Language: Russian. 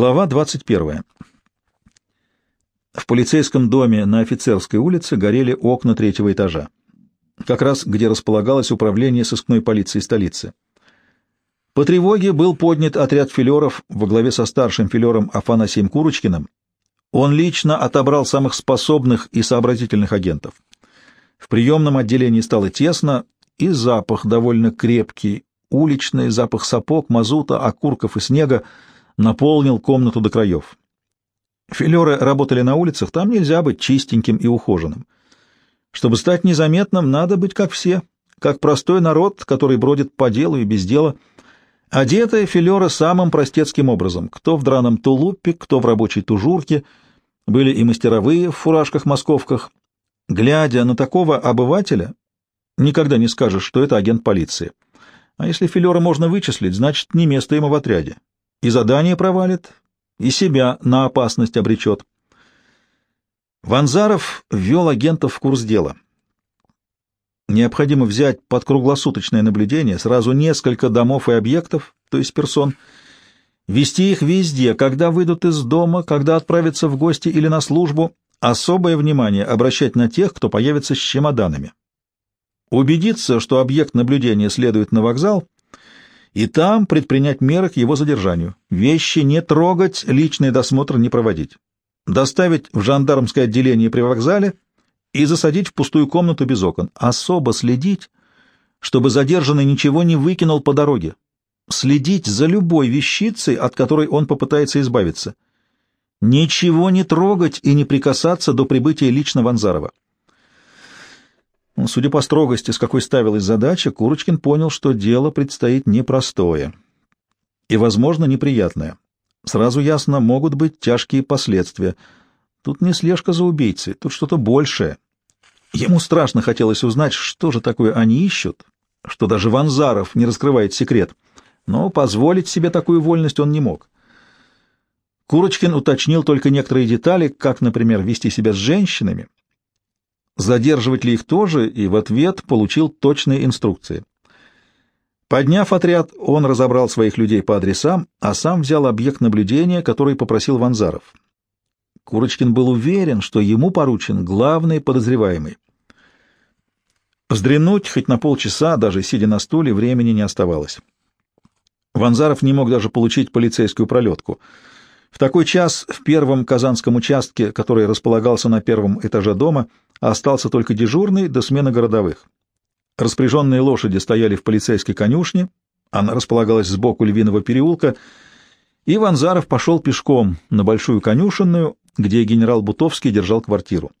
Глава 21. В полицейском доме на Офицерской улице горели окна третьего этажа, как раз где располагалось управление сыскной полиции столицы. По тревоге был поднят отряд филеров во главе со старшим филером Афанасием Курочкиным. Он лично отобрал самых способных и сообразительных агентов. В приемном отделении стало тесно, и запах довольно крепкий, уличный запах сапог, мазута, окурков и снега наполнил комнату до краев. Филеры работали на улицах, там нельзя быть чистеньким и ухоженным. Чтобы стать незаметным, надо быть как все, как простой народ, который бродит по делу и без дела. Одетые филеры самым простецким образом, кто в драном тулупе, кто в рабочей тужурке, были и мастеровые в фуражках-московках. Глядя на такого обывателя, никогда не скажешь, что это агент полиции. А если филера можно вычислить, значит, не место ему в отряде. И задание провалит, и себя на опасность обречет. Ванзаров ввел агентов в курс дела. Необходимо взять под круглосуточное наблюдение сразу несколько домов и объектов, то есть персон, вести их везде, когда выйдут из дома, когда отправятся в гости или на службу, особое внимание обращать на тех, кто появится с чемоданами. Убедиться, что объект наблюдения следует на вокзал — и там предпринять меры к его задержанию. Вещи не трогать, личный досмотр не проводить. Доставить в жандармское отделение при вокзале и засадить в пустую комнату без окон. Особо следить, чтобы задержанный ничего не выкинул по дороге. Следить за любой вещицей, от которой он попытается избавиться. Ничего не трогать и не прикасаться до прибытия лично Ванзарова. Судя по строгости, с какой ставилась задача, Курочкин понял, что дело предстоит непростое и, возможно, неприятное. Сразу ясно, могут быть тяжкие последствия. Тут не слежка за убийцей, тут что-то большее. Ему страшно хотелось узнать, что же такое они ищут, что даже Ванзаров не раскрывает секрет, но позволить себе такую вольность он не мог. Курочкин уточнил только некоторые детали, как, например, вести себя с женщинами, задерживать ли их тоже, и в ответ получил точные инструкции. Подняв отряд, он разобрал своих людей по адресам, а сам взял объект наблюдения, который попросил Ванзаров. Курочкин был уверен, что ему поручен главный подозреваемый. Вздремнуть хоть на полчаса, даже сидя на стуле, времени не оставалось. Ванзаров не мог даже получить полицейскую пролетку. В такой час в первом казанском участке, который располагался на первом этаже дома, остался только дежурный до смены городовых. Распряженные лошади стояли в полицейской конюшне, она располагалась сбоку Львиного переулка, и Ванзаров пошел пешком на Большую конюшенную, где генерал Бутовский держал квартиру.